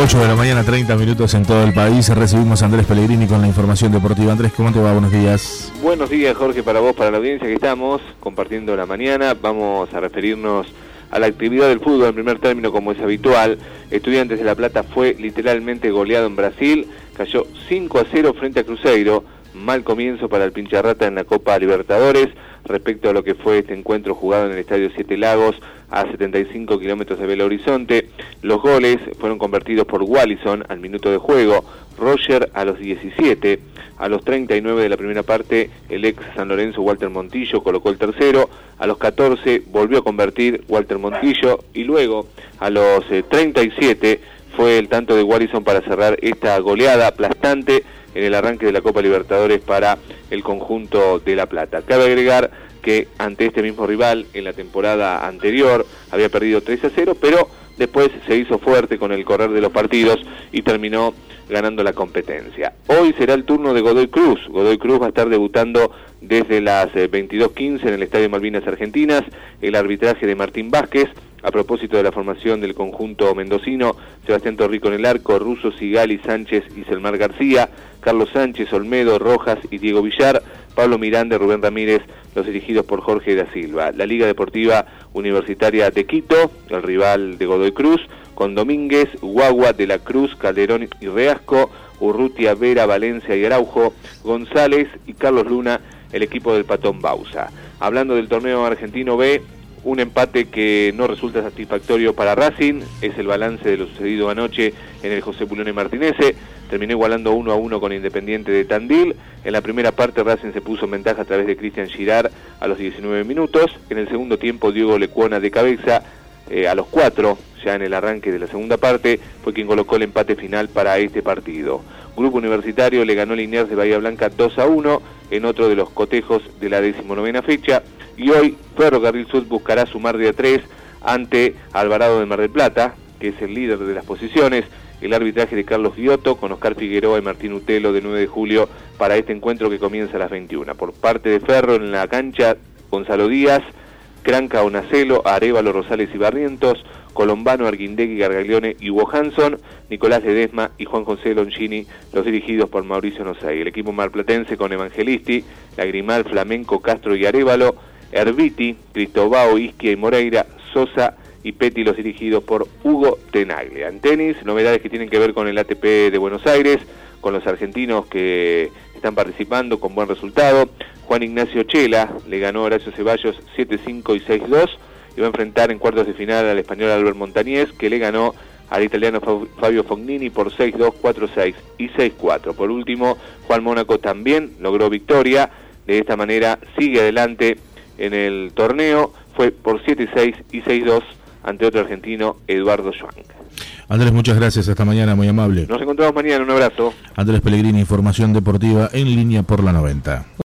8 de la mañana, 30 minutos en todo el país. Recibimos a Andrés Pellegrini con la información deportiva. Andrés, ¿cómo te va? Buenos días. Buenos días, Jorge, para vos, para la audiencia que estamos compartiendo la mañana. Vamos a referirnos a la actividad del fútbol en primer término como es habitual. Estudiantes de La Plata fue literalmente goleado en Brasil, cayó 5 a 0 frente a Cruzeiro. Mal comienzo para el Pincharrata en la Copa Libertadores respecto a lo que fue este encuentro jugado en el Estadio Siete Lagos a 75 kilómetros de Belo Horizonte. Los goles fueron convertidos por Wallison al minuto de juego, Roger a los 17, a los 39 de la primera parte el ex San Lorenzo Walter Montillo colocó el tercero, a los 14 volvió a convertir Walter Montillo y luego a los 37 eh, fue el tanto de Wallison para cerrar esta goleada aplastante en el arranque de la Copa Libertadores para el conjunto de La Plata. Cabe agregar que ante este mismo rival en la temporada anterior había perdido 3 a 0, pero después se hizo fuerte con el correr de los partidos y terminó ganando la competencia. Hoy será el turno de Godoy Cruz. Godoy Cruz va a estar debutando desde las 22.15 eh, en el Estadio Malvinas Argentinas, el arbitraje de Martín Vázquez. A propósito de la formación del conjunto mendocino, Sebastián Torrico en el arco, Russo, Sigali, Sánchez y Selmar García, Carlos Sánchez, Olmedo, Rojas y Diego Villar, Pablo Miranda y Rubén Ramírez, los dirigidos por Jorge da Silva. La Liga Deportiva Universitaria de Quito, el rival de Godoy Cruz, con Domínguez, Guagua, De la Cruz, Calderón y Reasco, Urrutia, Vera, Valencia y Araujo, González y Carlos Luna, el equipo del Patón Bausa. Hablando del torneo argentino B, un empate que no resulta satisfactorio para Racing, es el balance de lo sucedido anoche en el José Pulone Martinese, terminó igualando 1 a 1 con Independiente de Tandil, en la primera parte Racing se puso en ventaja a través de Cristian Girard a los 19 minutos, en el segundo tiempo Diego Lecuona de cabeza eh, a los 4, ya en el arranque de la segunda parte, fue quien colocó el empate final para este partido. Grupo Universitario le ganó Liniers de Bahía Blanca 2 a 1 en otro de los cotejos de la decimonovena fecha y hoy Ferrocarril Sur buscará sumar de a 3 ante Alvarado de Mar del Plata, que es el líder de las posiciones, el arbitraje de Carlos Giotto con Oscar Figueroa y Martín Utelo de 9 de julio para este encuentro que comienza a las 21. Por parte de Ferro en la cancha, Gonzalo Díaz, Cranca Onacelo, Arevalo Rosales y Barrientos, Colombano, Arguindegui, Gargaglione y Hugo Hanson, Nicolás Ledesma y Juan José Longini, los dirigidos por Mauricio Nosay. El equipo marplatense con Evangelisti, Lagrimal, Flamenco, Castro y Arevalo, Erviti, Cristobao, Isquia y Moreira, Sosa y Petty, los dirigidos por Hugo Tenaglia. En tenis, novedades que tienen que ver con el ATP de Buenos Aires, con los argentinos que están participando con buen resultado. Juan Ignacio Chela le ganó a Horacio Ceballos 7-5 y 6-2 y va a enfrentar en cuartos de final al español Albert Montañez que le ganó al italiano Fabio Fognini por 6-2, 4-6 y 6-4. Por último, Juan Mónaco también logró victoria. De esta manera sigue adelante en el torneo. Fue por 7-6 y 6-2 ante otro argentino, Eduardo Schwank. Andrés, muchas gracias. Hasta mañana, muy amable. Nos encontramos mañana. Un abrazo. Andrés Pellegrini, Información Deportiva en línea por la 90.